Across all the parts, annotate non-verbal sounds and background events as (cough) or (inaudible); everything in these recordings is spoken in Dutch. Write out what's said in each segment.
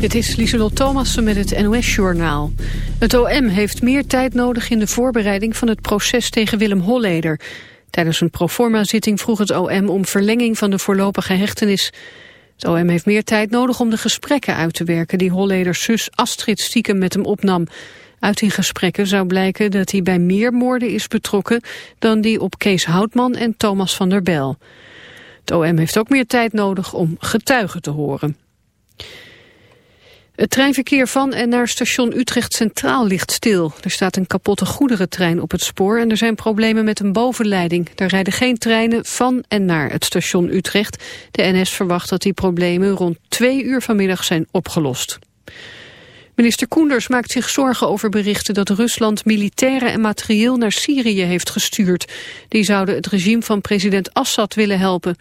Dit is Lieselot Thomassen met het NOS-journaal. Het OM heeft meer tijd nodig in de voorbereiding van het proces tegen Willem Holleder. Tijdens een proforma-zitting vroeg het OM om verlenging van de voorlopige hechtenis. Het OM heeft meer tijd nodig om de gesprekken uit te werken... die Holleders zus Astrid stiekem met hem opnam. Uit die gesprekken zou blijken dat hij bij meer moorden is betrokken... dan die op Kees Houtman en Thomas van der Bel. Het OM heeft ook meer tijd nodig om getuigen te horen. Het treinverkeer van en naar station Utrecht Centraal ligt stil. Er staat een kapotte goederentrein op het spoor en er zijn problemen met een bovenleiding. Er rijden geen treinen van en naar het station Utrecht. De NS verwacht dat die problemen rond twee uur vanmiddag zijn opgelost. Minister Koenders maakt zich zorgen over berichten dat Rusland militairen en materieel naar Syrië heeft gestuurd. Die zouden het regime van president Assad willen helpen.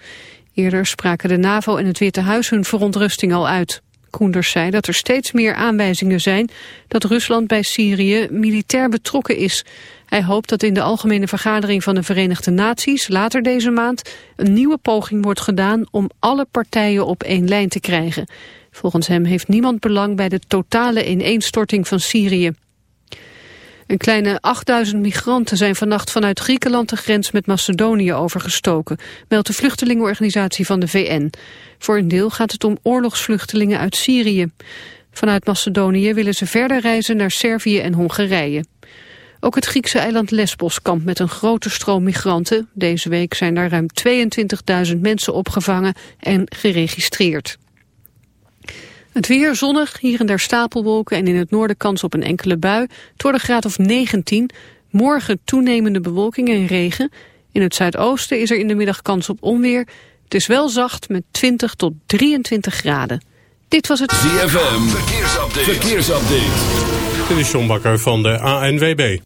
Eerder spraken de NAVO en het Witte Huis hun verontrusting al uit. Koenders zei dat er steeds meer aanwijzingen zijn dat Rusland bij Syrië militair betrokken is. Hij hoopt dat in de Algemene Vergadering van de Verenigde Naties later deze maand een nieuwe poging wordt gedaan om alle partijen op één lijn te krijgen. Volgens hem heeft niemand belang bij de totale ineenstorting van Syrië. Een kleine 8000 migranten zijn vannacht vanuit Griekenland de grens met Macedonië overgestoken, meldt de vluchtelingenorganisatie van de VN. Voor een deel gaat het om oorlogsvluchtelingen uit Syrië. Vanuit Macedonië willen ze verder reizen naar Servië en Hongarije. Ook het Griekse eiland Lesbos kampt met een grote stroom migranten. Deze week zijn daar ruim 22.000 mensen opgevangen en geregistreerd. Het weer zonnig, hier en daar stapelwolken en in het noorden kans op een enkele bui. Het wordt een graad of 19. Morgen toenemende bewolking en regen. In het zuidoosten is er in de middag kans op onweer. Het is wel zacht met 20 tot 23 graden. Dit was het ZFM Verkeersupdate. Verkeersupdate. Dit is John Bakker van de ANWB.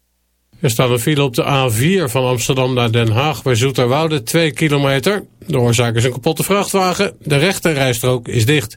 Er staat een file op de A4 van Amsterdam naar Den Haag bij Zoeterwoude 2 kilometer. De oorzaak is een kapotte vrachtwagen. De rechterrijstrook is dicht.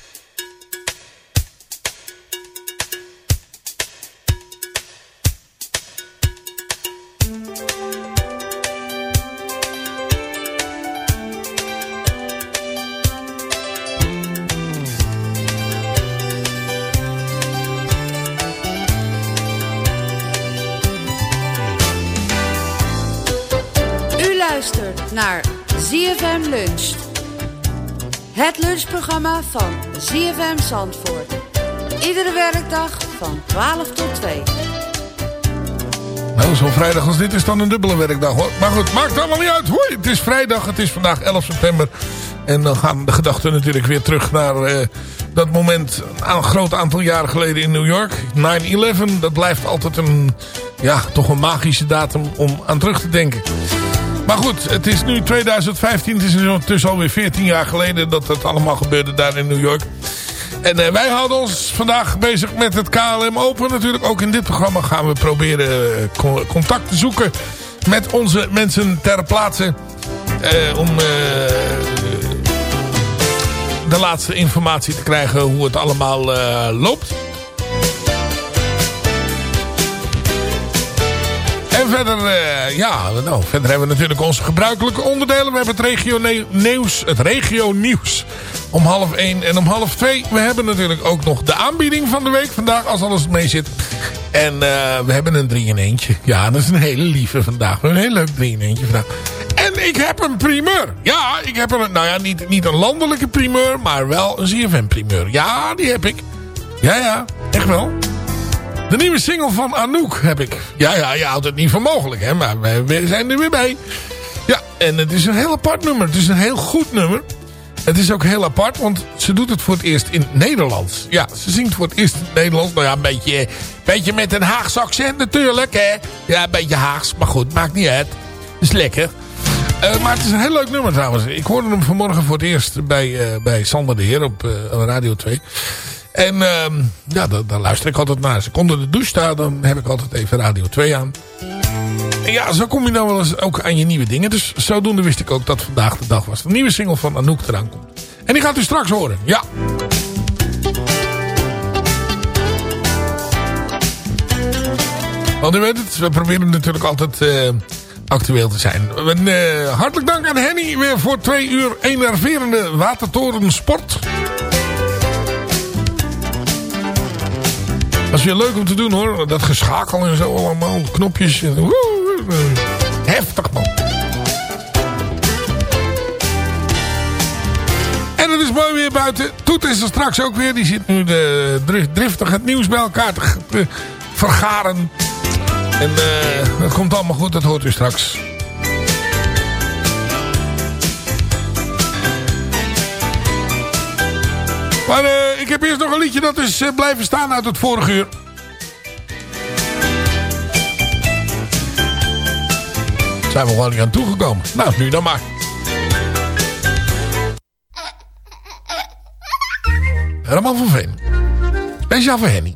ZFM Lunch. Het lunchprogramma van ZFM Zandvoort. Iedere werkdag van 12 tot 2. Nou, zo'n vrijdag als dit is dan een dubbele werkdag hoor. Maar goed, maakt allemaal niet uit. Hoi, het is vrijdag, het is vandaag 11 september. En dan gaan de gedachten natuurlijk weer terug naar eh, dat moment een groot aantal jaren geleden in New York. 9-11, dat blijft altijd een, ja, toch een magische datum om aan terug te denken. Maar goed, het is nu 2015. Het is ondertussen alweer 14 jaar geleden dat het allemaal gebeurde daar in New York. En eh, wij houden ons vandaag bezig met het KLM Open. Natuurlijk ook in dit programma gaan we proberen eh, co- contact te zoeken met onze mensen ter plaatse. eh, om de laatste informatie te krijgen hoe het allemaal loopt. Verder, eh, ja, nou, verder hebben we natuurlijk onze gebruikelijke onderdelen. We hebben het regio nieuws, het regio nieuws om half 1 en om half 2. We hebben natuurlijk ook nog de aanbieding van de week vandaag, als alles mee zit. En eh, we hebben een 3 in eentje. Ja, dat is een hele lieve vandaag. We hebben een heel leuk 3 in eentje vandaag. En ik heb een primeur. Ja, ik heb een, nou ja, niet, niet een landelijke primeur, maar wel een ZFM primeur. Ja, die heb ik. Ja, ja, echt wel. De nieuwe single van Anouk heb ik. Ja, ja, je houdt het niet voor mogelijk, hè. Maar we, zijn er weer bij. Ja, en het is een heel apart nummer. Het is een heel goed nummer. Het is ook heel apart, want ze doet het voor het eerst in Nederlands. Ja, ze zingt voor het eerst in Nederlands. Nou ja, een beetje, beetje met een Haagse accent natuurlijk, hè. Ja, een beetje Haags, maar goed, maakt niet uit. Is lekker. Eh, maar het is een heel leuk nummer trouwens. Ik hoorde hem vanmorgen voor het eerst bij, eh, bij Sander de Heer op eh, Radio 2. En ehm, ja, daar, luister ik altijd naar. Als ik de douche sta, dan heb ik altijd even Radio 2 aan. En ja, zo kom je nou wel eens ook aan je nieuwe dingen. Dus zodoende wist ik ook dat vandaag de dag was. De nieuwe single van Anouk eraan komt. En die gaat u straks horen. Ja. Want u weet het, we proberen natuurlijk altijd eh, actueel te zijn. En, eh, hartelijk dank aan Henny weer voor twee uur enerverende Watertoren Sport. Dat is weer leuk om te doen hoor. Dat geschakel en zo allemaal. Knopjes. Heftig man. En het is mooi weer buiten. Toet is er straks ook weer. Die zit nu de, dri- driftig het nieuws bij elkaar te, te vergaren. En eh, dat komt allemaal goed. Dat hoort u straks. Maar eh, ik heb eerst nog een liedje dat is eh, blijven staan uit het vorige uur. Zijn we gewoon niet aan toegekomen. Nou, nu dan maar. Herman van Veen. Speciaal voor Henny.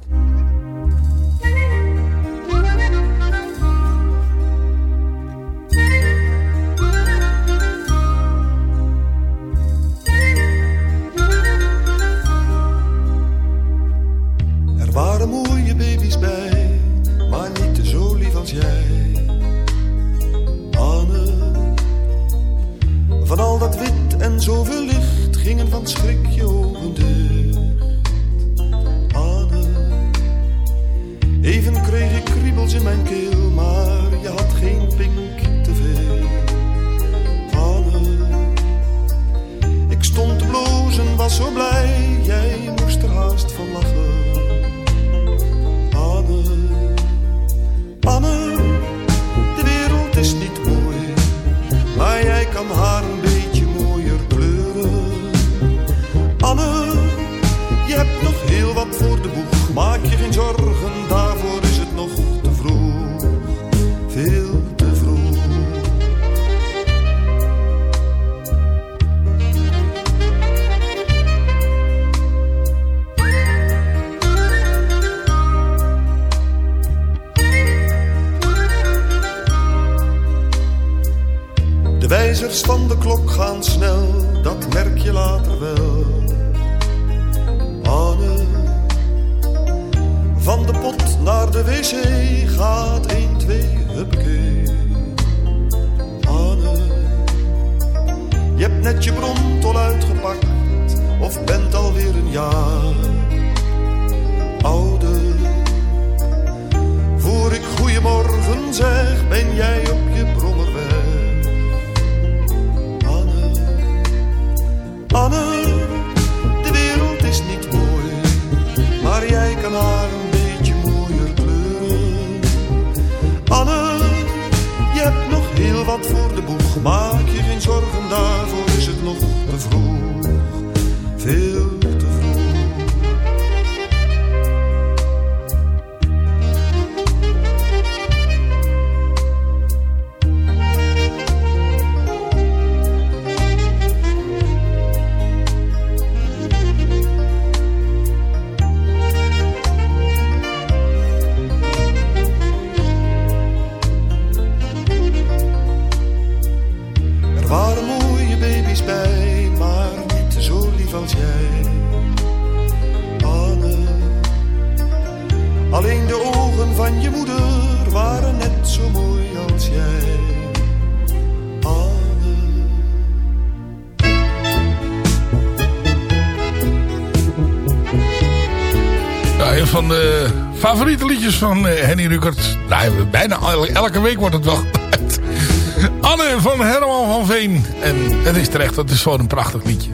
van eh, Henny Rukert. Nou, bijna elke week wordt het wel gebruikt. (laughs) Anne van Herman van Veen. En het is terecht, dat is gewoon een prachtig liedje.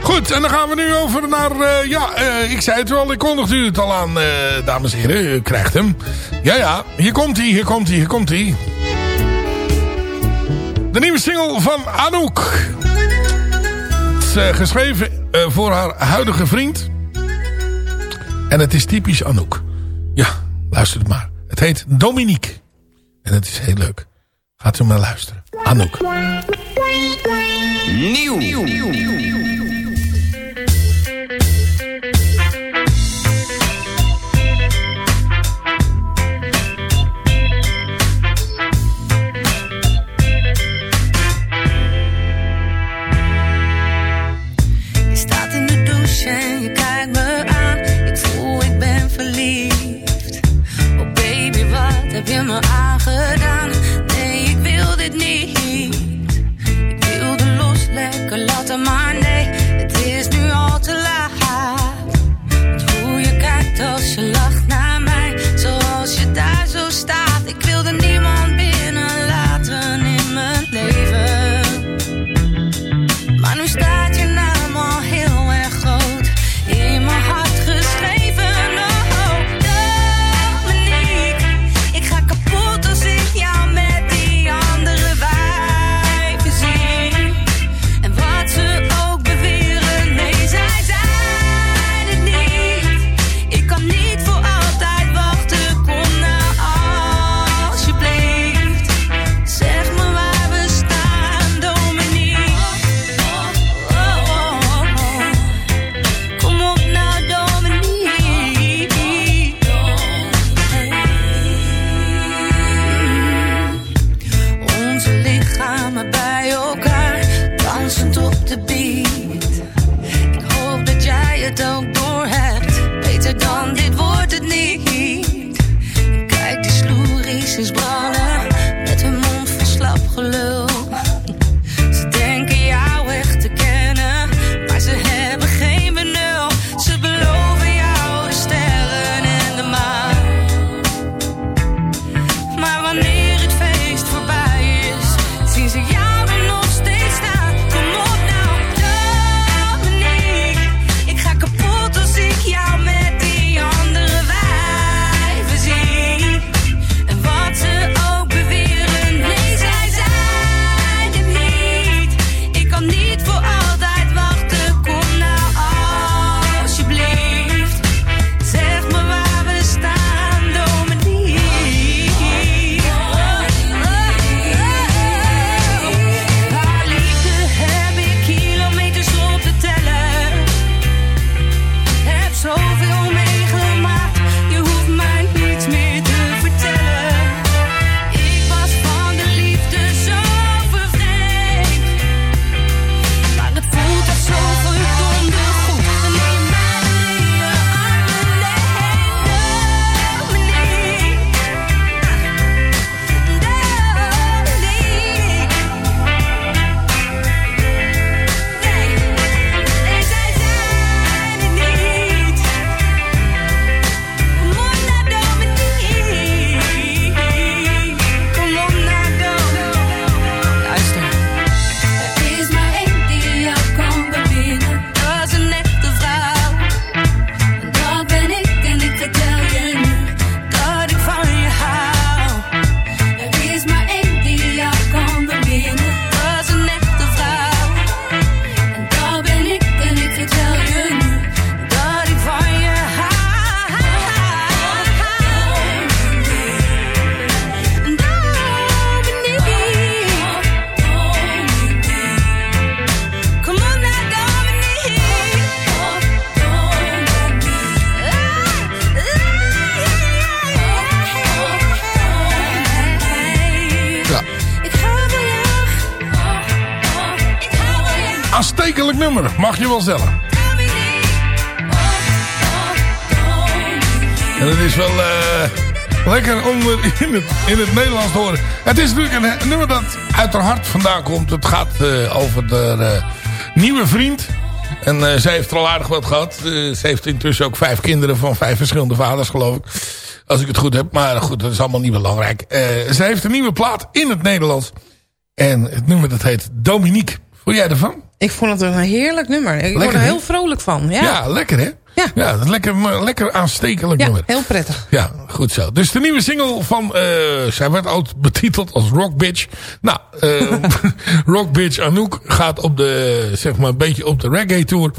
Goed, en dan gaan we nu over naar... Eh, ja, eh, ik zei het wel, ik kondigde u het al aan, dames en heren. U krijgt hem. Ja, ja, hier komt hij, hier komt hij, hier komt hij. De nieuwe single van Anouk. Het is geschreven eh, voor haar huidige vriend. En het is typisch Anouk. Ja, luister het maar. Het heet Dominique. En het is heel leuk. Gaat u maar luisteren. Anouk. Nieuw. Nieuw. nummer, mag je wel stellen. En het is wel eh, lekker om in het, in het Nederlands te horen. Het is natuurlijk een, nummer dat uit haar hart vandaan komt. Het gaat eh, over de nieuwe vriend. En eh, zij heeft er al aardig wat gehad. ze heeft intussen ook vijf kinderen van vijf verschillende vaders, geloof ik. Als ik het goed heb. Maar goed, dat is allemaal niet belangrijk. ze heeft een nieuwe plaat in het Nederlands. En het nummer dat heet Dominique. Voel jij ervan? Ik vond het een heerlijk nummer. Ik word er heel vrolijk van. Ja, Ja, lekker hè? Ja. ja dat is lekker, lekker aanstekelijk Ja, nummer. heel prettig. Ja, goed zo. Dus de nieuwe single van... eh zij werd ook betiteld als Rock Bitch. Nou, eh (laughs) Rock Bitch Anouk gaat op de, zeg maar, een beetje op de reggae tour.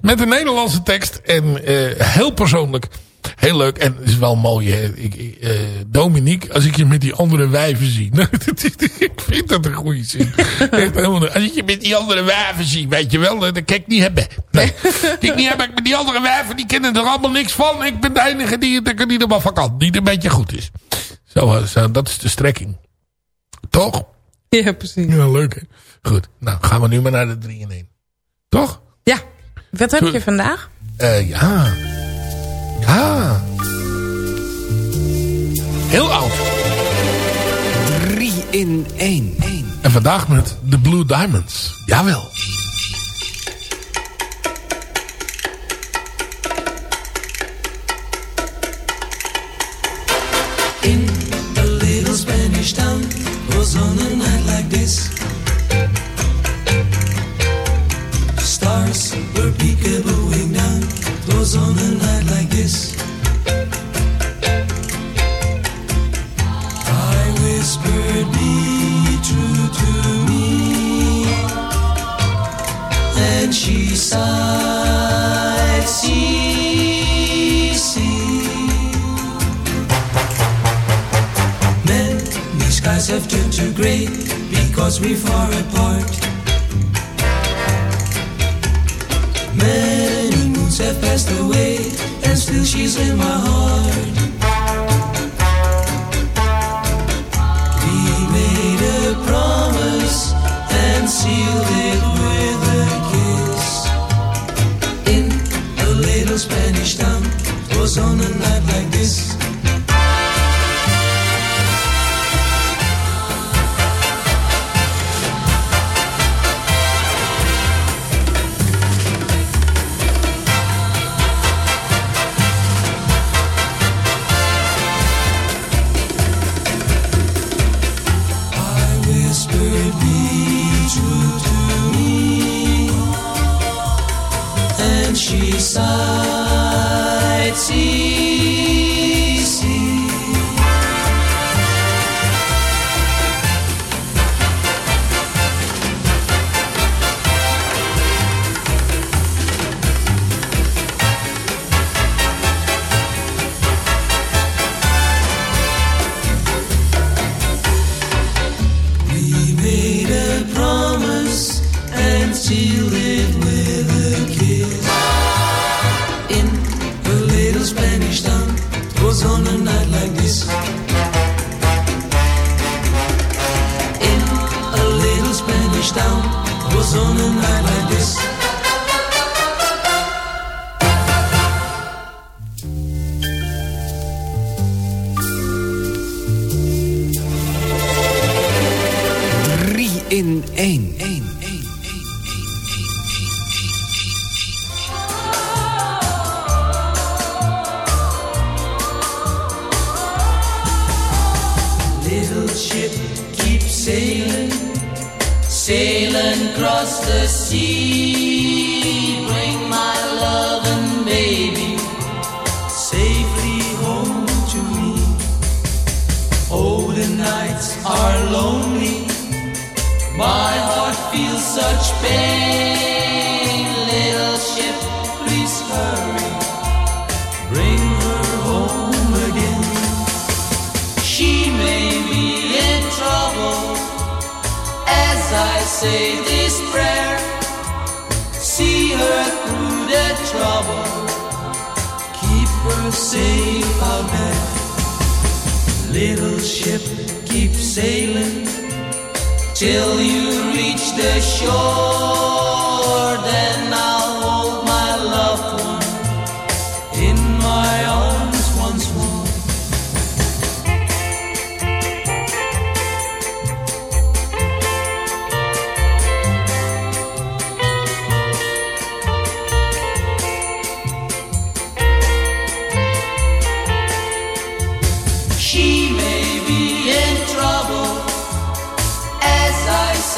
Met een Nederlandse tekst. En eh, heel persoonlijk. Heel leuk. En het is wel mooi. Hè? Ik, ik, eh, Dominique, als ik je met die andere wijven zie. (laughs) ik vind dat een goede zin. Als ik je met die andere wijven zie. Weet je wel, dat kan ik niet hebben. Nee, (laughs) ik niet hebben. Ik met die andere wijven, die kennen er allemaal niks van. Ik ben de enige die, die, die er maar van kan. Die er een beetje goed is. Zo, eh, zo, dat is de strekking. Toch? Ja, precies. Ja, leuk hè. Goed, nou gaan we nu maar naar de 3 in 1. Toch? Ja, wat heb Goed. je vandaag? Eh ja. Ja. Heel oud. 3 in 1. En vandaag met de Blue Diamonds. Jawel. In a little Spanish town was on a night like this. Still in my heart.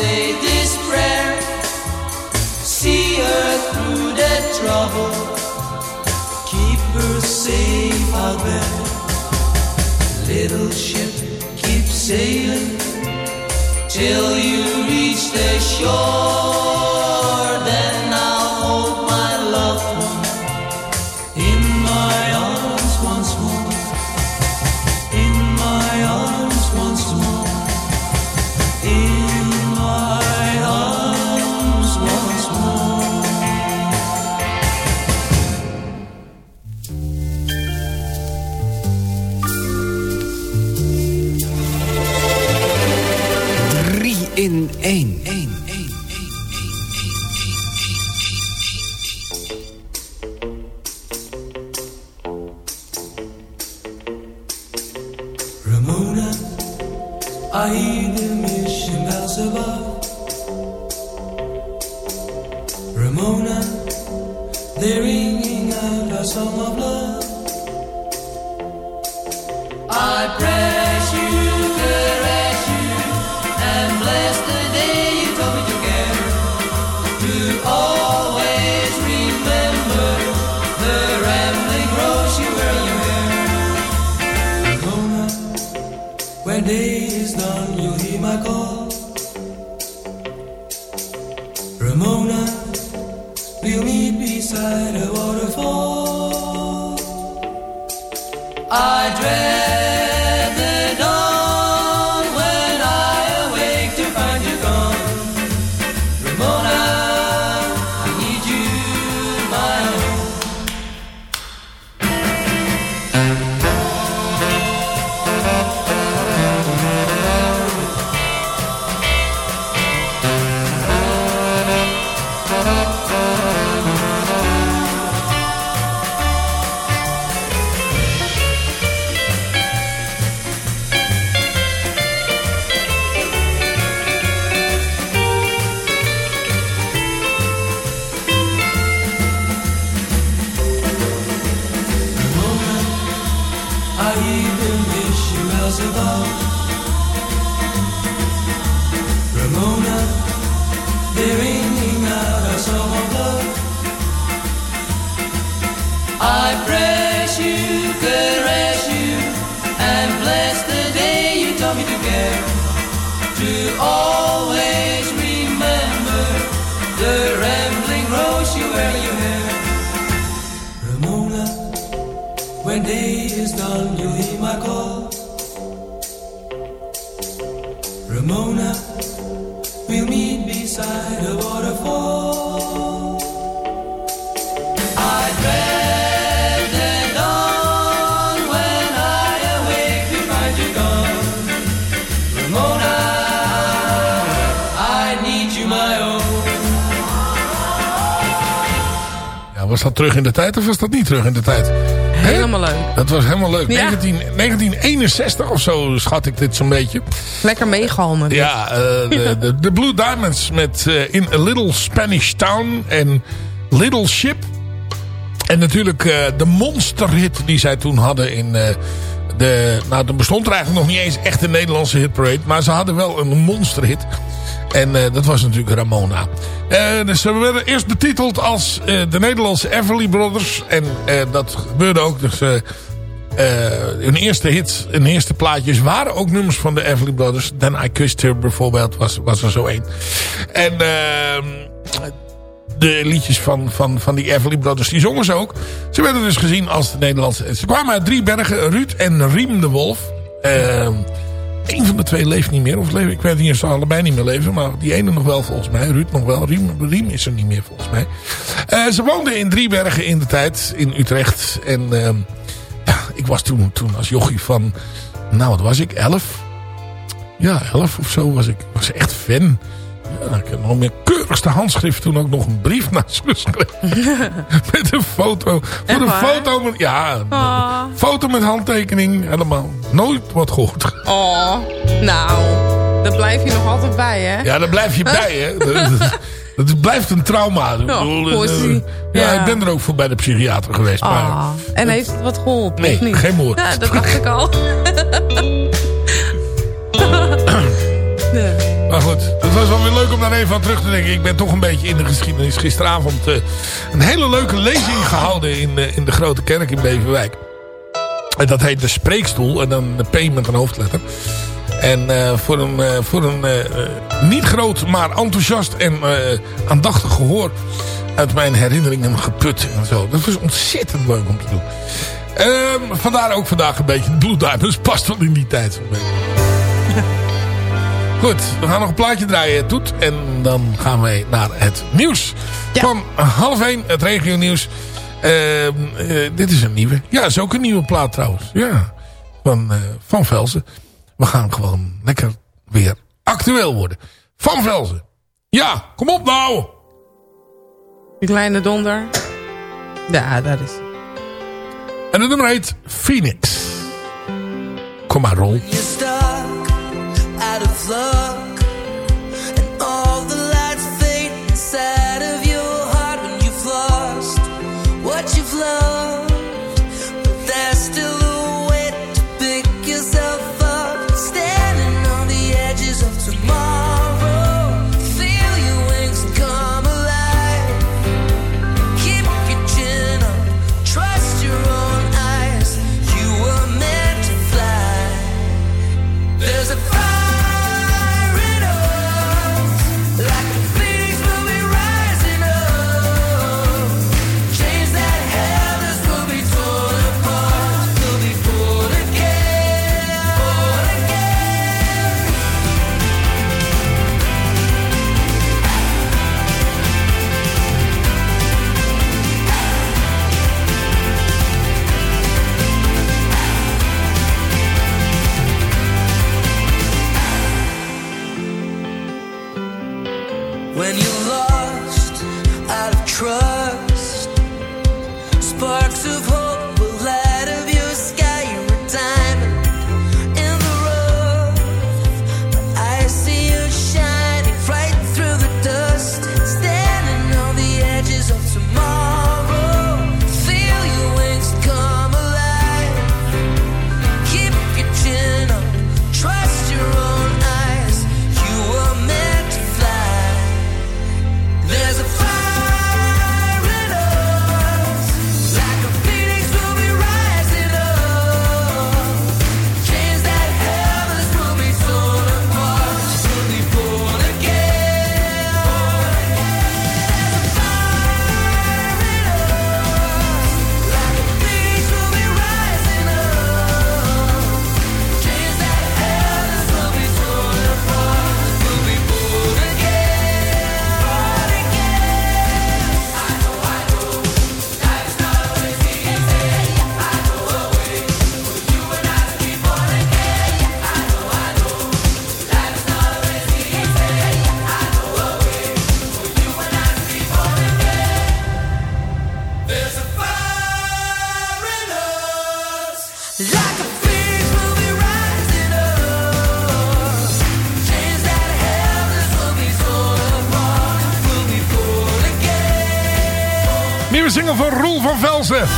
Say this prayer. See her through the trouble. Keep her safe out there. Little ship, keep sailing till you reach the shore. Terug in de tijd of was dat niet terug in de tijd? Helemaal leuk. Dat was helemaal leuk. Ja. 19, 1961 of zo schat ik dit zo'n beetje. Lekker meegalmen. Ja, eh, de, (laughs) de, de Blue Diamonds met eh, In a Little Spanish Town en Little Ship. En natuurlijk eh, de monsterhit die zij toen hadden in de... Nou, er bestond er eigenlijk nog niet eens echt een Nederlandse hitparade. Maar ze hadden wel een monsterhit. En eh, dat was natuurlijk Ramona. Eh, dus ze werden eerst betiteld als eh, de Nederlandse Everly Brothers. En dat gebeurde ook. Dus hun eerste hits, hun eerste plaatjes waren ook nummers van de Everly Brothers. Then I Kissed Her bijvoorbeeld was, was er zo één. En ehm, de liedjes van, van, van die Everly Brothers, die zongen ze ook. Ze werden dus gezien als de Nederlandse... Ze kwamen uit drie bergen, Ruud en Riem de Wolf. Ehm Eén van de twee leeft niet meer. Of ik weet niet of ze allebei niet meer leven. Maar die ene nog wel volgens mij. Ruud nog wel. Riem, is er niet meer volgens mij. Eh, ze woonden in Driebergen in de tijd. In Utrecht. En ehm, ja, ik was toen, toen als jochie van... Nou, wat was ik? Elf? Ja, elf of zo was ik. was echt fan. Ja, ik heb nog meer keurigste handschrift toen ook nog een brief naar ze geschreven. (laughs) met een foto. Voor een foto met, ja, Ah. foto met handtekening. Helemaal nooit wat gehoord. Oh, nou, daar blijf je nog altijd bij, hè? Ja, daar blijf je bij, hè. (laughs) Dat blijft een trauma. Ik bedoel, eh, ja, Ja. ik ben er ook voor bij de psychiater geweest. Maar Ah, en heeft het wat geholpen, Nee, niet? geen moord. Ja, dat dacht ik al. (laughs) Maar goed, het was wel weer leuk om daar even aan terug te denken. Ik ben toch een beetje in de geschiedenis. Gisteravond eh, een hele leuke lezing gehouden in, eh, in de Grote Kerk in Beverwijk. En dat heet de Spreekstoel. En dan de P met een hoofdletter. En eh, voor een, voor een niet groot, maar enthousiast en aandachtig gehoor... uit mijn herinneringen geput en zo. Dat was ontzettend leuk om te doen. Ehm, vandaar ook vandaag een beetje bloedduimers. Past wel in die tijd zo'n beetje. (laughs) Goed, we gaan nog een plaatje draaien, Toet. En dan gaan wij naar het nieuws. Van half één, het regio nieuws. Ehm, eh, dit is een nieuwe. Ja, is ook een nieuwe plaat trouwens. Ja, van, eh, van Velzen. We gaan gewoon lekker weer actueel worden. Van Velzen. Ja, kom op nou. Die kleine donder. Ja, dat is... En het nummer heet Phoenix. Kom maar, rol. love. Velzen.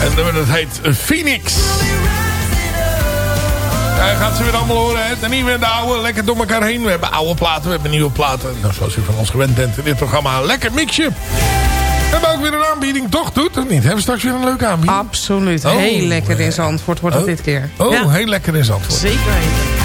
En dat heet Phoenix. Ja, gaat ze weer allemaal horen, hè? De nieuwe en de oude, lekker door elkaar heen. We hebben oude platen, we hebben nieuwe platen. Nou, zoals u van ons gewend bent in dit programma, een lekker mixje. We hebben ook weer een aanbieding, toch? Doet of niet? Hebben we straks weer een leuke aanbieding? Absoluut. Oh, heel lekker in Zandvoort wordt het dit keer. Oh, Ja, heel lekker in Zandvoort. Zeker weten.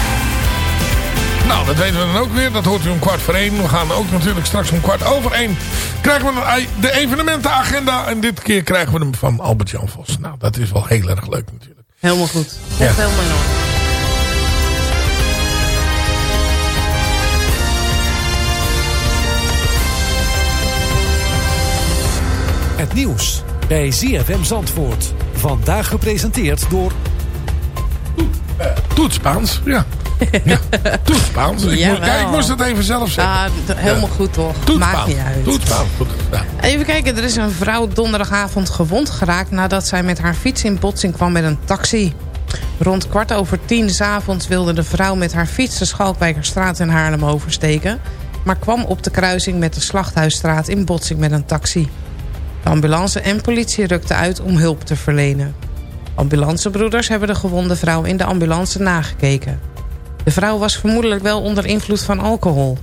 Nou, dat weten we dan ook weer. Dat hoort u om kwart voor één. We gaan ook natuurlijk straks om kwart over één... krijgen we een- de evenementenagenda. En dit keer krijgen we hem van Albert-Jan Vos. Nou, dat is wel heel erg leuk natuurlijk. Helemaal goed. Ja. Helemaal in orde. Het nieuws bij ZFM Zandvoort. Vandaag gepresenteerd door... Toet Spaans, ja. Ja. Ik, moest, Jawel. ja, ik moest het even zelf zeggen. Ah, helemaal Ja. goed toch? Maakt niet uit. Ja. Even kijken, er is een vrouw donderdagavond gewond geraakt... nadat zij met haar fiets in botsing kwam met een taxi. Rond kwart over tien s'avonds wilde de vrouw met haar fiets... de Schalkwijkerstraat in Haarlem oversteken... maar kwam op de kruising met de Slachthuisstraat in botsing met een taxi. De ambulance en politie rukten uit om hulp te verlenen. Ambulancebroeders hebben de gewonde vrouw in de ambulance nagekeken. De vrouw was vermoedelijk wel onder invloed van alcohol.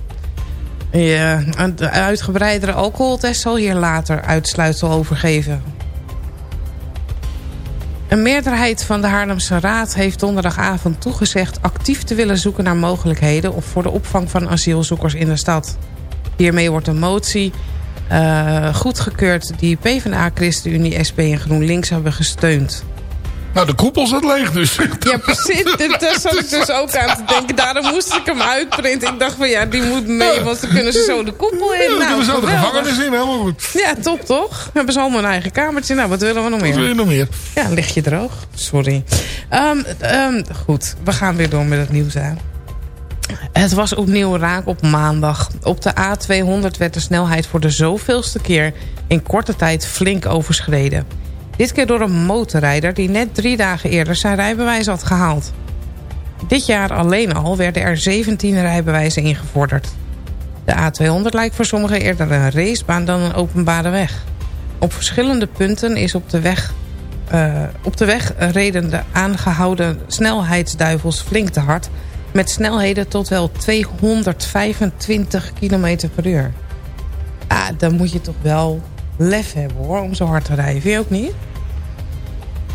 Ja, een uitgebreidere alcoholtest zal hier later uitsluitsel over geven. Een meerderheid van de Haarlemse Raad heeft donderdagavond toegezegd... actief te willen zoeken naar mogelijkheden... voor de opvang van asielzoekers in de stad. Hiermee wordt een motie uh, goedgekeurd... die PvdA, ChristenUnie, SP en GroenLinks hebben gesteund. Nou, de koepel zat leeg dus. Ja, precies. (laughs) Daar zat ik dus ook aan te denken. Daarom moest ik hem uitprinten. Ik dacht van ja, die moet mee, want dan kunnen ze zo de koepel in. Ja, nou, kunnen we zo de gevangenis in, helemaal goed. Ja, top toch? Hebben ze allemaal een eigen kamertje. Nou, wat willen we nog meer? Wat wil je nog meer? Ja, lig je droog. Sorry. Um, um, goed, we gaan weer door met het nieuws aan. Het was opnieuw raak op maandag. Op de A200 werd de snelheid voor de zoveelste keer in korte tijd flink overschreden. Dit keer door een motorrijder die net drie dagen eerder zijn rijbewijs had gehaald. Dit jaar alleen al werden er 17 rijbewijzen ingevorderd. De A200 lijkt voor sommigen eerder een racebaan dan een openbare weg. Op verschillende punten is op de weg, uh, op de weg reden de aangehouden snelheidsduivels flink te hard... met snelheden tot wel 225 km per uur. Ah, dan moet je toch wel lef hebben hoor, om zo hard te rijden. Vind je ook niet?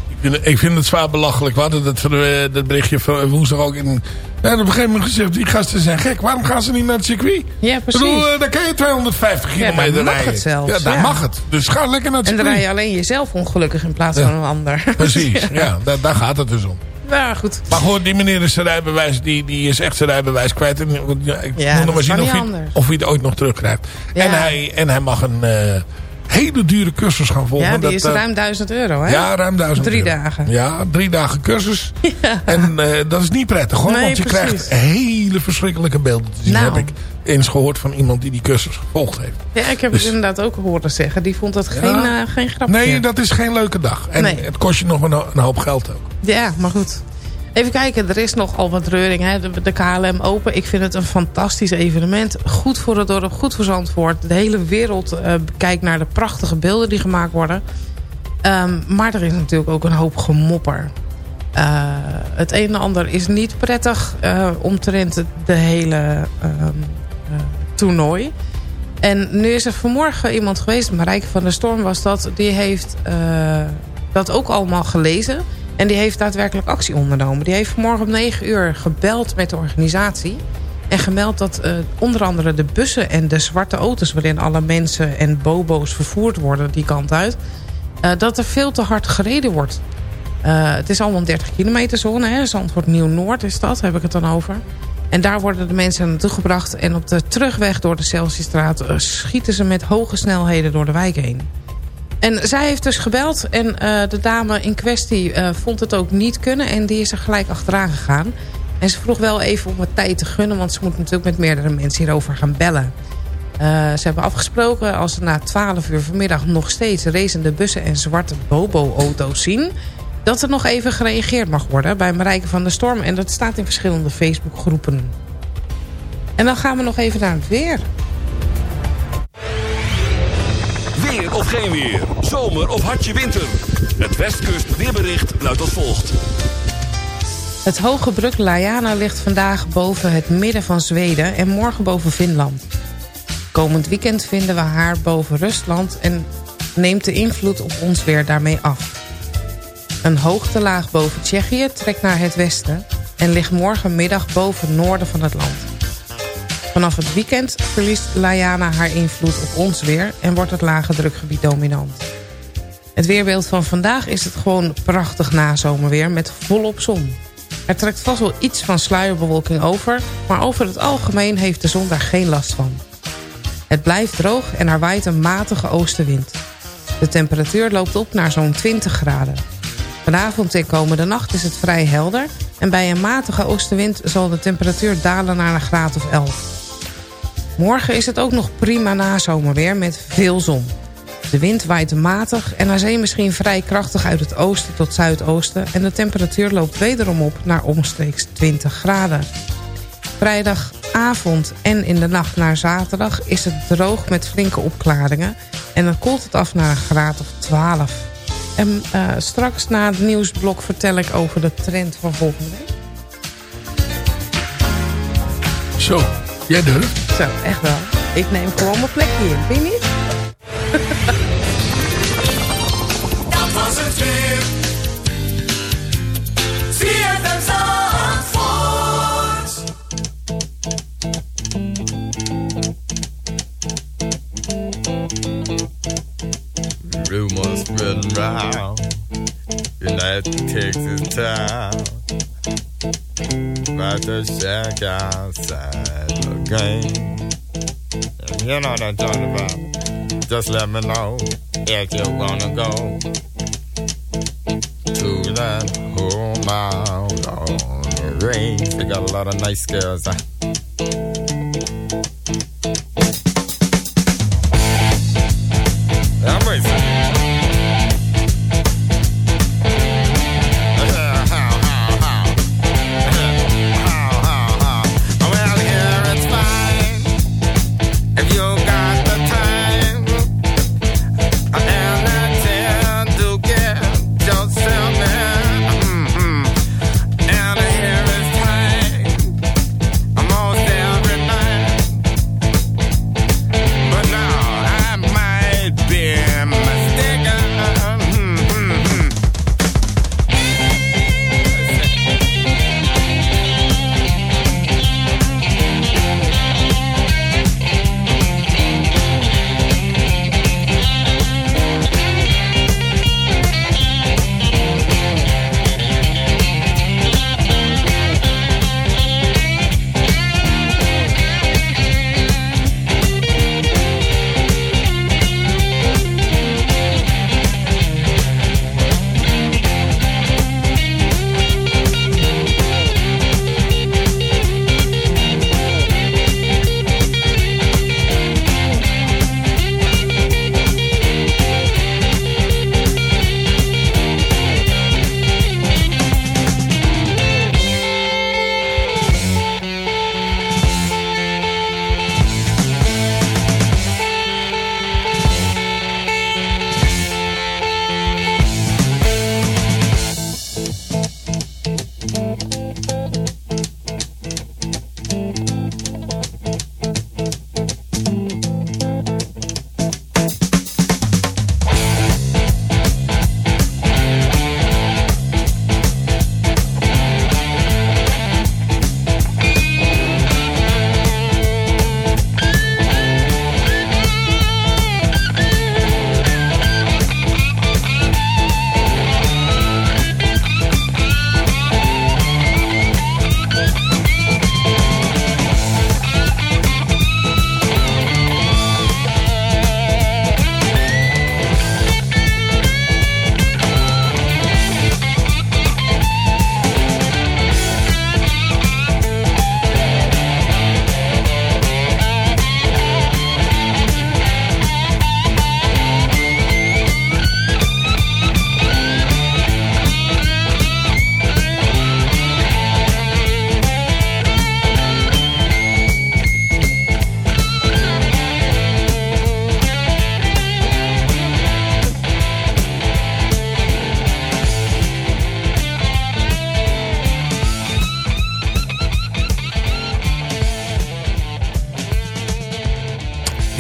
Ik vind, ik vind het zwaar belachelijk. We hadden dat, uh, dat berichtje van woensdag ook in... Ja, op een gegeven moment gezegd, die gasten zijn gek. Waarom gaan ze niet naar het circuit? Ja, precies. Ik bedoel, uh, daar kan je 250 ja, kilometer daar mag rijden. het zelfs. Ja, daar ja. mag het. Dus ga lekker naar het En dan circuit. rij je alleen jezelf ongelukkig in plaats Ja. van een ander. (laughs) Precies, ja, daar, daar gaat het dus om. Ja, goed. Maar goed, die meneer is zijn rijbewijs, die, die is echt zijn rijbewijs kwijt. En, ja, ik Ja, moet nog maar zien of hij, of hij het ooit nog terugkrijgt. Ja. En, hij, en hij mag een eh, hele dure cursus gaan volgen. Ja, die Dat, is eh, ruim 1000 euro, hè? Ja, ruim duizend Drie euro. dagen. Ja, drie dagen cursus. (laughs) En eh, dat is niet prettig hoor. Nee, want je precies. krijgt hele verschrikkelijke beelden te zien. Nou. Heb ik eens gehoord van iemand die die cursus gevolgd heeft. Ja, ik heb Dus- het inderdaad ook horen zeggen. Die vond het geen, eh, geen grapje. Nee, dat is geen leuke dag. En Nee. het kost je nog een hoop geld ook. Ja, maar goed. Even kijken, er is nogal wat reuring. Hè? De, de KLM Open, ik vind het een fantastisch evenement. Goed voor het dorp, goed voor. De hele wereld eh, kijkt naar de prachtige beelden die gemaakt worden. Ehm, maar er is natuurlijk ook een hoop gemopper. Eh, het een en ander is niet prettig eh, omtrent de hele ehm, eh, toernooi. En nu is er vanmorgen iemand geweest, Marijke van der Storm was dat... die heeft dat ook allemaal gelezen... En die heeft daadwerkelijk actie ondernomen. Die heeft vanmorgen om 9 uur gebeld met de organisatie. En gemeld dat uh, onder andere de bussen en de zwarte auto's... waarin alle mensen en bobo's vervoerd worden die kant uit... Uh, dat er veel te hard gereden wordt. Uh, het is allemaal een 30 kilometer zone. Hè? Zandvoort Nieuw-Noord is dat, heb ik het dan over. En daar worden de mensen naartoe gebracht. En op de terugweg door de Celsiusstraat... Schieten ze met hoge snelheden door de wijk heen. En zij heeft dus gebeld en uh, de dame in kwestie uh, vond het ook niet kunnen. En die is er gelijk achteraan gegaan. En ze vroeg wel even om wat tijd te gunnen. Want ze moet natuurlijk met meerdere mensen hierover gaan bellen. Uh, ze hebben afgesproken als ze na 12 uur vanmiddag nog steeds racende bussen en zwarte bobo-auto's zien... dat er nog even gereageerd mag worden bij Marijke van der Storm. En dat staat in verschillende Facebookgroepen. En dan gaan we nog even naar het weer. Of geen weer. Zomer of hartje winter. Het Westkust weerbericht luidt als volgt. Het hoge brug Lajana ligt vandaag boven het midden van Zweden en morgen boven Finland. Komend weekend vinden we haar boven Rusland en neemt de invloed op ons weer daarmee af. Een hoogtelaag boven Tsjechië trekt naar het westen en ligt morgenmiddag boven noorden van het land. Vanaf het weekend verliest Lajana haar invloed op ons weer... en wordt het lage drukgebied dominant. Het weerbeeld van vandaag is het gewoon prachtig nazomerweer met volop zon. Er trekt vast wel iets van sluierbewolking over... maar over het algemeen heeft de zon daar geen last van. Het blijft droog en er waait een matige oostenwind. De temperatuur loopt op naar zo'n 20 graden. Vanavond en komende nacht is het vrij helder... en bij een matige oostenwind zal de temperatuur dalen naar een graad of 11. Morgen is het ook nog prima nazomerweer met veel zon. De wind waait matig en naar zee misschien vrij krachtig uit het oosten tot zuidoosten... en de temperatuur loopt wederom op naar omstreeks 20 graden. Vrijdagavond en in de nacht naar zaterdag is het droog met flinke opklaringen... en dan koelt het af naar een graad of 12. En uh, straks na het nieuwsblok vertel ik over de trend van volgende week. Zo, jij durft. Zo, echt wel. Ik neem gewoon mijn plekje in, vind je niet? (laughs) Dat was het weer. ZFM Zandvoort. Rumors spreading round United Texas town About to shack outside the game know what I'm talking about. Just let me know if you wanna go To that home out on the range. They got a lot of nice girls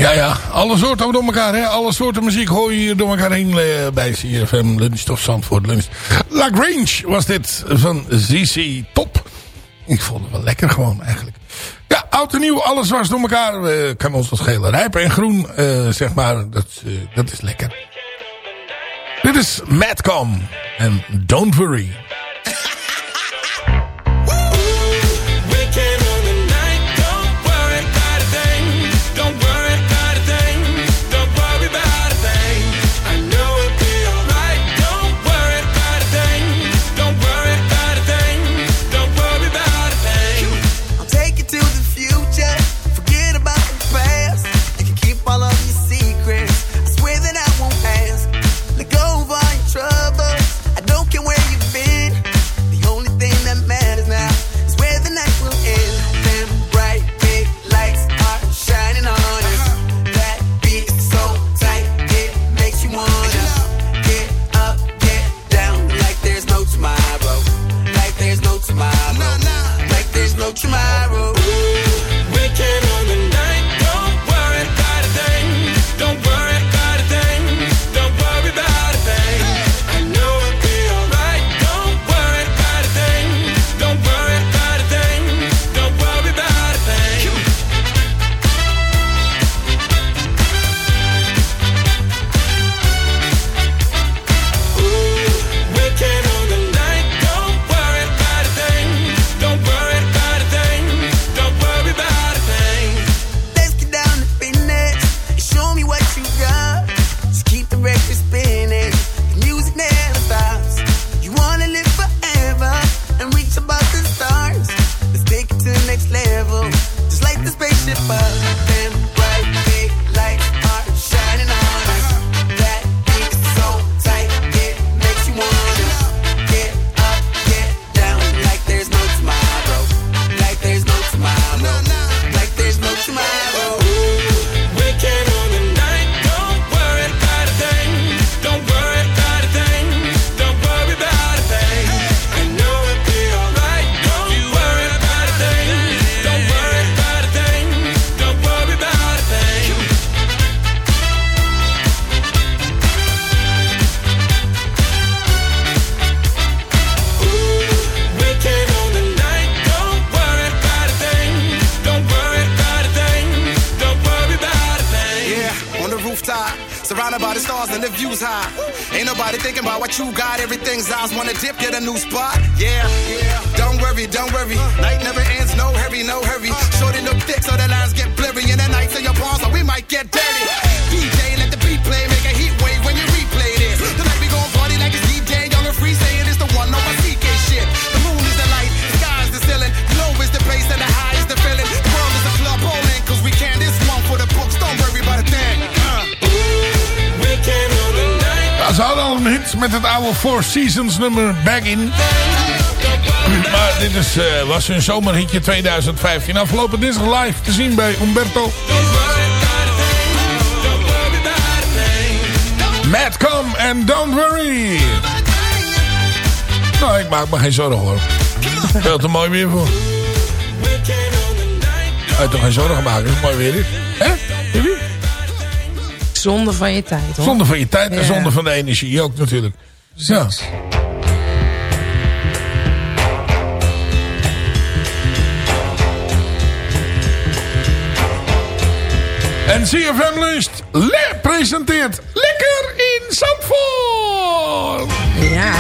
Ja, ja. Alle soorten door elkaar, hè. Alle soorten muziek hoor je hier door elkaar heen eh, bij CFM Lunch of Zandvoort Lunch. Lagrange was dit van ZC Top. Ik vond het wel lekker gewoon eigenlijk. Ja, oud en nieuw, alles was door elkaar. eh, kan ons wat schelen. Rijp en groen, eh, zeg maar. Dat, dat is lekker. Dit is Madcom. En Don't Worry. Seasons nummer Baggin. Maar dit is, eh, was hun zomerhitje 2015. Afgelopen dinsdag live te zien bij Umberto. Madcom en Don't Worry. Nou, ik maak me geen zorgen hoor. Veel te mooi weer voor. Uit toch geen zorgen maken, het is mooi weer is. Hè? Jullie? Zonde van je tijd, hoor. Zonde van je tijd en Ja. zonde van de energie ook natuurlijk. Ja. En CFM Lust le presenteert Lekker in Zandvoort. Ja,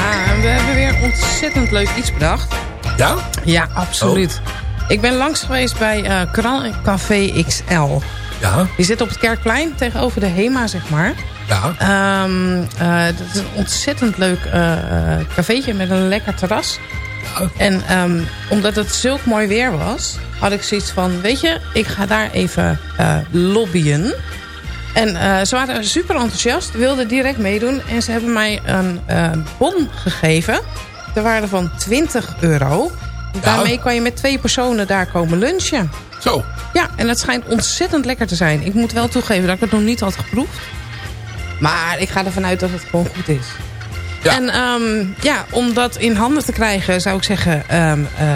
we hebben weer ontzettend leuk iets bedacht. Ja? Ja, absoluut. Ik ben langs geweest bij Kran Café XL. Ja. Die zit op het Kerkplein tegenover de HEMA, zeg maar. Ja. Ehm, eh, dat is een ontzettend leuk eh eh, cafeetje met een lekker terras. En ehm, omdat het zulk mooi weer was, had ik zoiets van... weet je, ik ga daar even lobbyen. En ze waren super enthousiast, wilden direct meedoen. En ze hebben mij een eh, bon gegeven. Ter waarde van 20 euro. Daarmee kan je met twee personen daar komen lunchen. Zo. Ja, en het schijnt ontzettend lekker te zijn. Ik moet wel toegeven dat ik het nog niet had geproefd. Maar ik ga ervan uit dat het gewoon goed is. En ehm, ja, om dat in handen te krijgen zou ik zeggen... ehm, eh,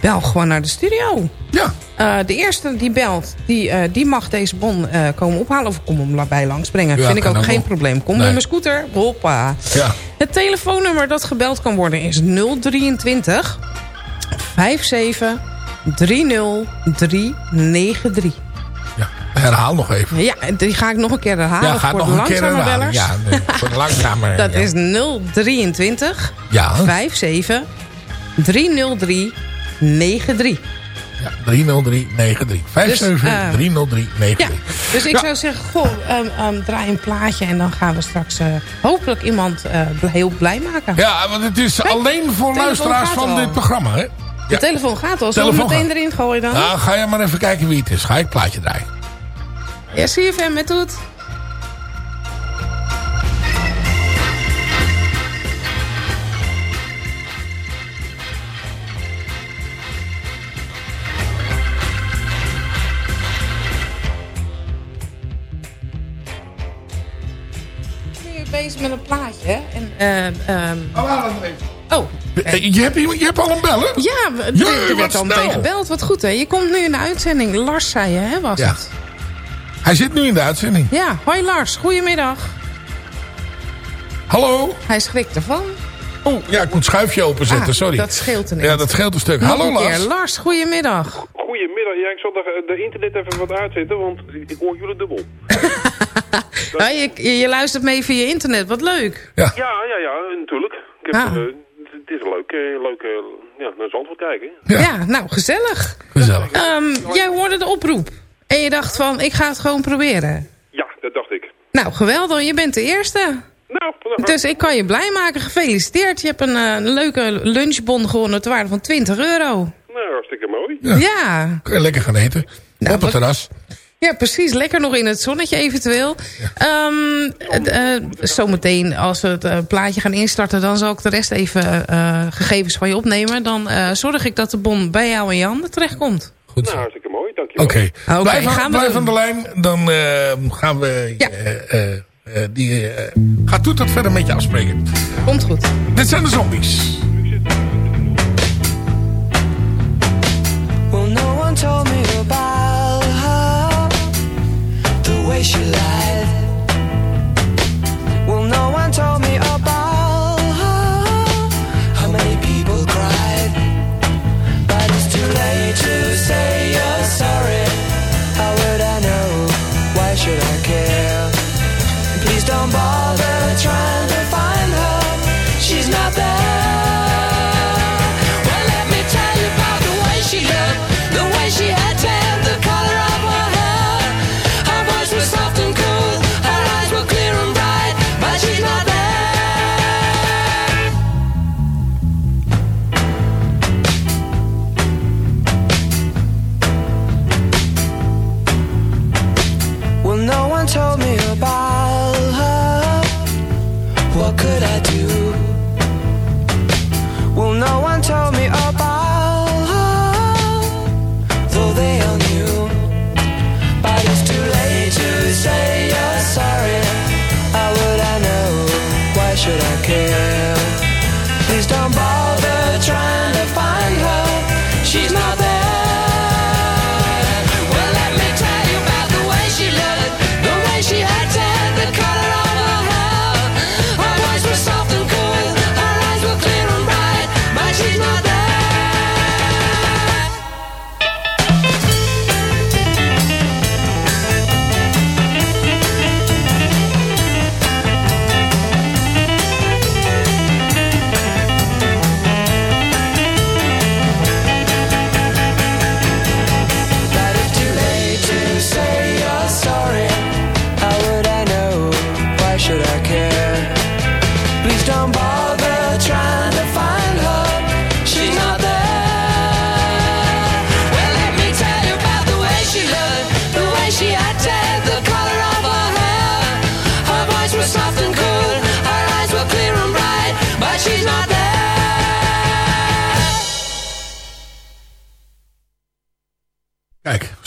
bel gewoon naar de studio. Ja. Eh, de eerste die belt, die, eh, die mag deze bon komen ophalen... of kom hem bij langs brengen. Ja, Vind ik ook ook geen wel. probleem. Kom Nee. met mijn scooter, hoppa. Ja. Het telefoonnummer dat gebeld kan worden is 023 57 30393. Herhaal nog even. Ja, die ga ik nog een keer herhalen Ja, ga voor nog de een keer langzame bellers. Ja, voor de langzame. (laughs) Dat ja. is 023 Ja. 57 303 93. Ja, 30393. 57 eh, 30393. Ja, dus ik Ja. zou zeggen, goh, ehm, ehm, draai een plaatje en dan gaan we straks eh, hopelijk iemand eh, bl- heel blij maken. Ja, want het is Kijk, alleen voor luisteraars van al. dit programma, hè? De telefoon gaat al. Zullen we meteen gaat. erin gooien dan? Nou, ga je maar even kijken wie het is. Ga ik het plaatje draaien. Ja, CFM met Toet. Nu bezig met een plaatje. hè? En, eh, ehm, Oh. Eh, Je hebt, je hebt al een bellen? Ja, er, wat werd al meteen snel. gebeld. Wat goed, hè? Je komt nu in de uitzending. Lars zei je, hè, was Ja. het? Hij zit nu in de uitzending. Ja, hoi Lars. Goedemiddag. Hallo? Hij schrikt ervan. Oh, ja, ik moet het schuifje openzetten, Ah, sorry. dat scheelt ineens. Ja, dat scheelt een stuk. Nog Hallo een. Lars. Lars, goedemiddag. Goedemiddag. Ja, ik zal de, de internet even wat uitzetten, want ik hoor jullie dubbel. (laughs) Ja, je, je luistert mee via internet. Wat leuk. Ja, ja, ja, ja natuurlijk. Ik heb, Ah. eh, het is leuk, eh, leuk eh, ja, naar Zandvoort kijken. Ja, nou, gezellig. Gezellig. Ehm, jij hoorde de oproep. En je dacht van, ik ga het gewoon proberen. Ja, dat dacht ik. Nou, geweldig. Je bent de eerste. Nou, Dus ik kan je blij maken. Gefeliciteerd. Je hebt een, eh, leuke lunchbon gewonnen ter waarde van 20 euro. nou, hartstikke mooi. Ja. Ja. Kun je lekker gaan eten. Nou, Op het terras. Ja, precies. Lekker nog in het zonnetje eventueel. Ehm, eh, eh, zometeen, als we het eh, plaatje gaan instarten... dan zal ik de rest even eh, gegevens van je opnemen. Dan eh, zorg ik dat de bon bij jou en je handen terechtkomt. Goed Nou, hartstikke mooi. Dankjewel. Oké. Oké, blijf aan, gaan we blijf doen. aan de lijn. Dan eh, gaan we... Ja. eh, eh, eh, die, gaat Toet dat verder met je afspreken. Komt goed. Dit zijn de zombies. Well, no one told me about her, the way she lied.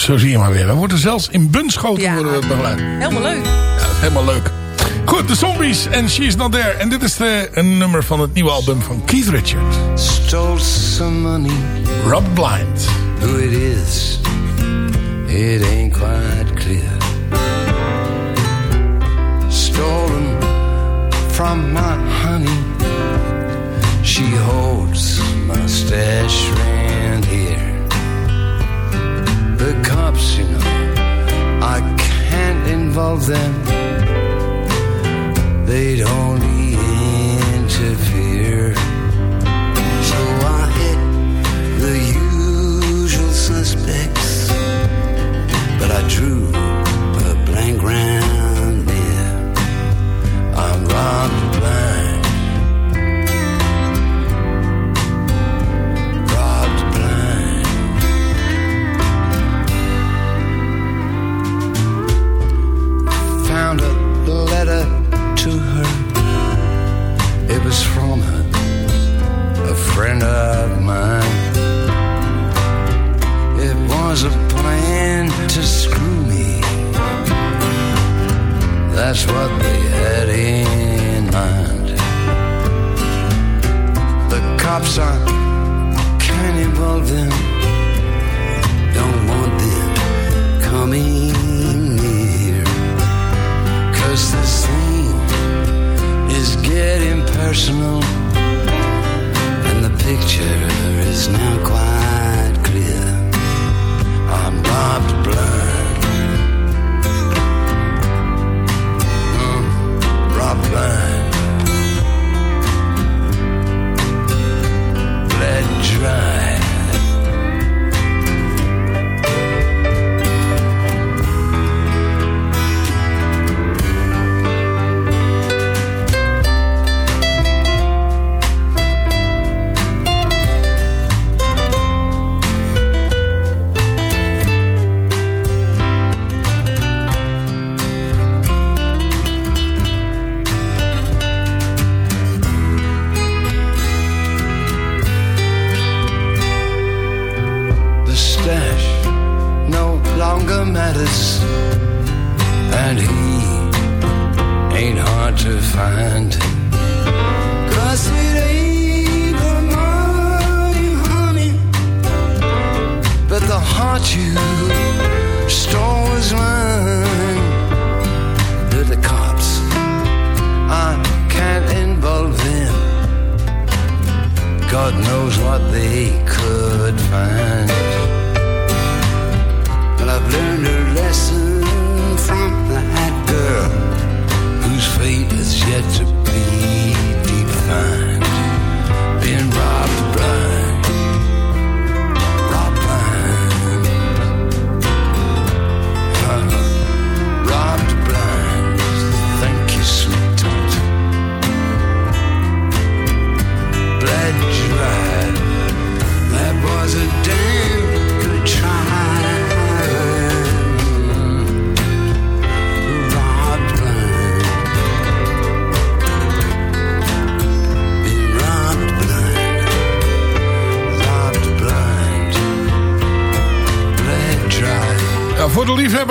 Zo zie je maar weer. We worden zelfs in bunschoten ja. worden we begeleid. Helemaal leuk. Ja, helemaal leuk. Goed, de Zombies en She's Not There. En dit is de, een nummer van het nieuwe album van Keith Richards. Stole some money. Rob Blind. Who it is, it ain't quite clear. Stolen from my honey. She holds my stash ring. the cops, you know. I can't involve them. They don't friend of mine. It was a plan to screw me. That's what they had in.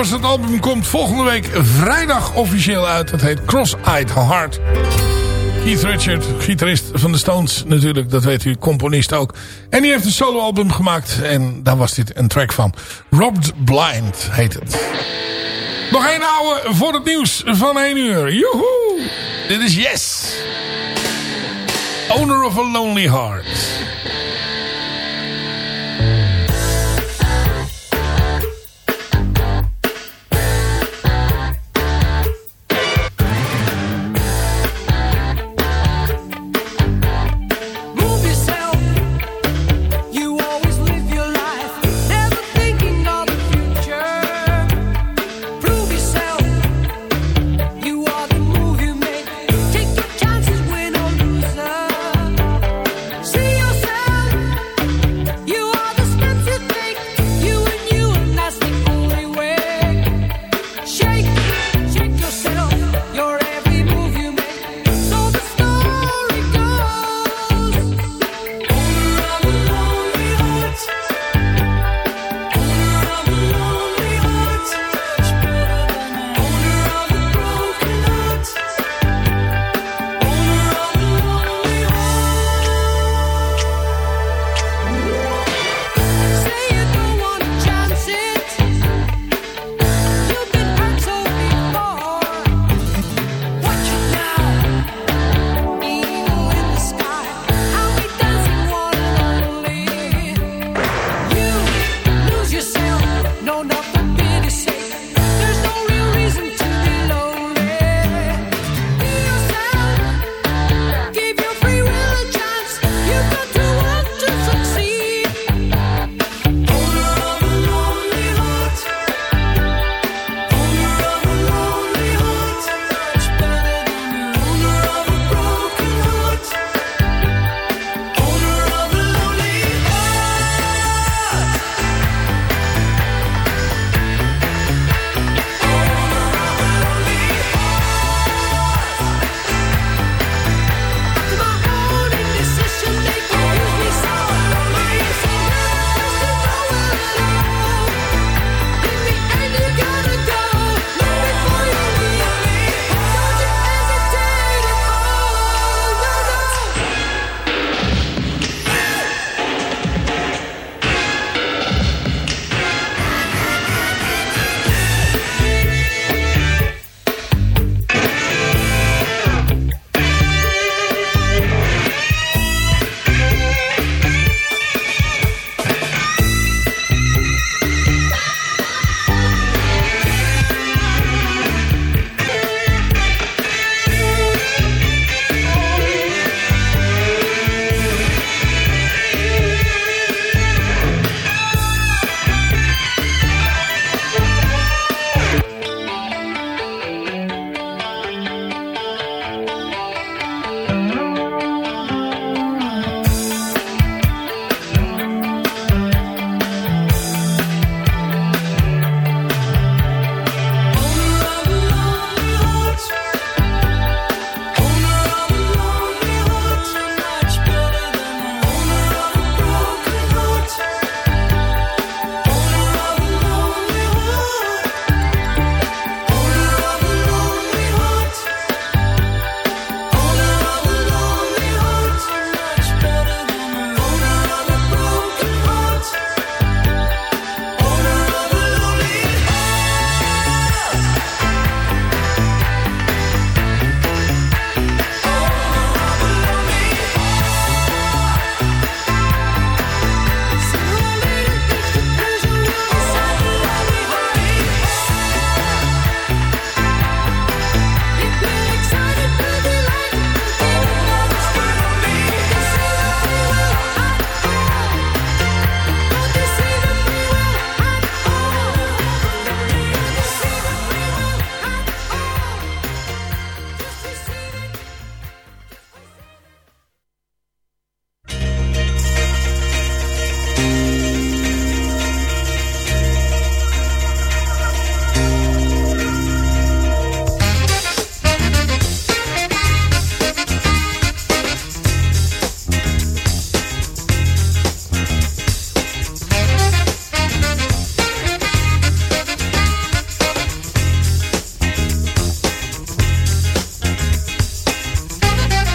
Het Dat album komt volgende week vrijdag officieel uit. Dat heet Cross-Eyed Heart. Keith Richard, gitarist van de Stones natuurlijk. Dat weet u, componist ook. En die heeft een soloalbum gemaakt. En daar was dit een track van. Robbed Blind heet het. Nog één ouwe voor het nieuws van 1 uur. Joehoe! Dit is Yes. Owner of a Lonely Heart.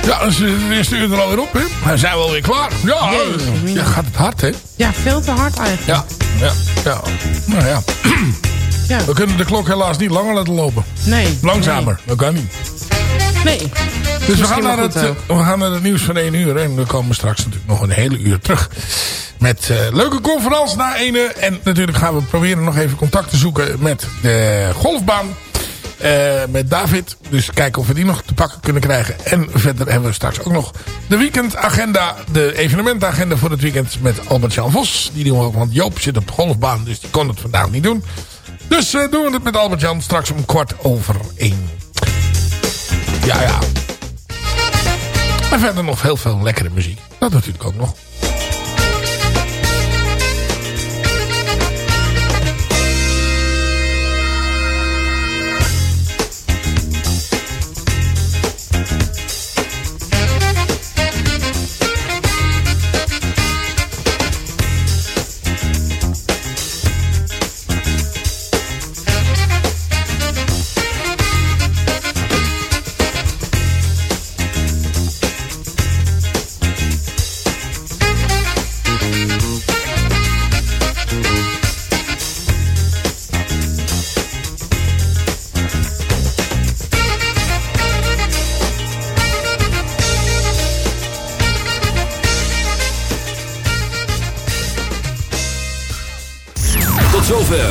Dan is het eerste uur er alweer op, hè? We zijn wel weer klaar. Ja, Jeetje, ja gaat het hard, hè? Ja, veel te hard eigenlijk. Ja, ja, ja. Nou ja. Ja. We kunnen de klok helaas niet langer laten lopen. Nee. Langzamer, dat kan niet. Nee. Dus we gaan, naar het, eh, we gaan naar het nieuws van 1 uur. En we komen straks natuurlijk nog een hele uur terug. Met eh, leuke conferentie na 1 uur. En natuurlijk gaan we proberen nog even contact te zoeken met de golfbaan. Eh, met David. Dus kijken of we die nog te pakken kunnen krijgen. En verder hebben we straks ook nog de weekendagenda. De evenementagenda voor het weekend met Albert-Jan Vos. Die doen we ook, want Joop zit op de golfbaan. Dus die kon het vandaag niet doen. Dus eh, doen we het met Albert-Jan straks om kwart over één. Ja, ja. Maar verder nog heel veel lekkere muziek. Dat natuurlijk ook nog.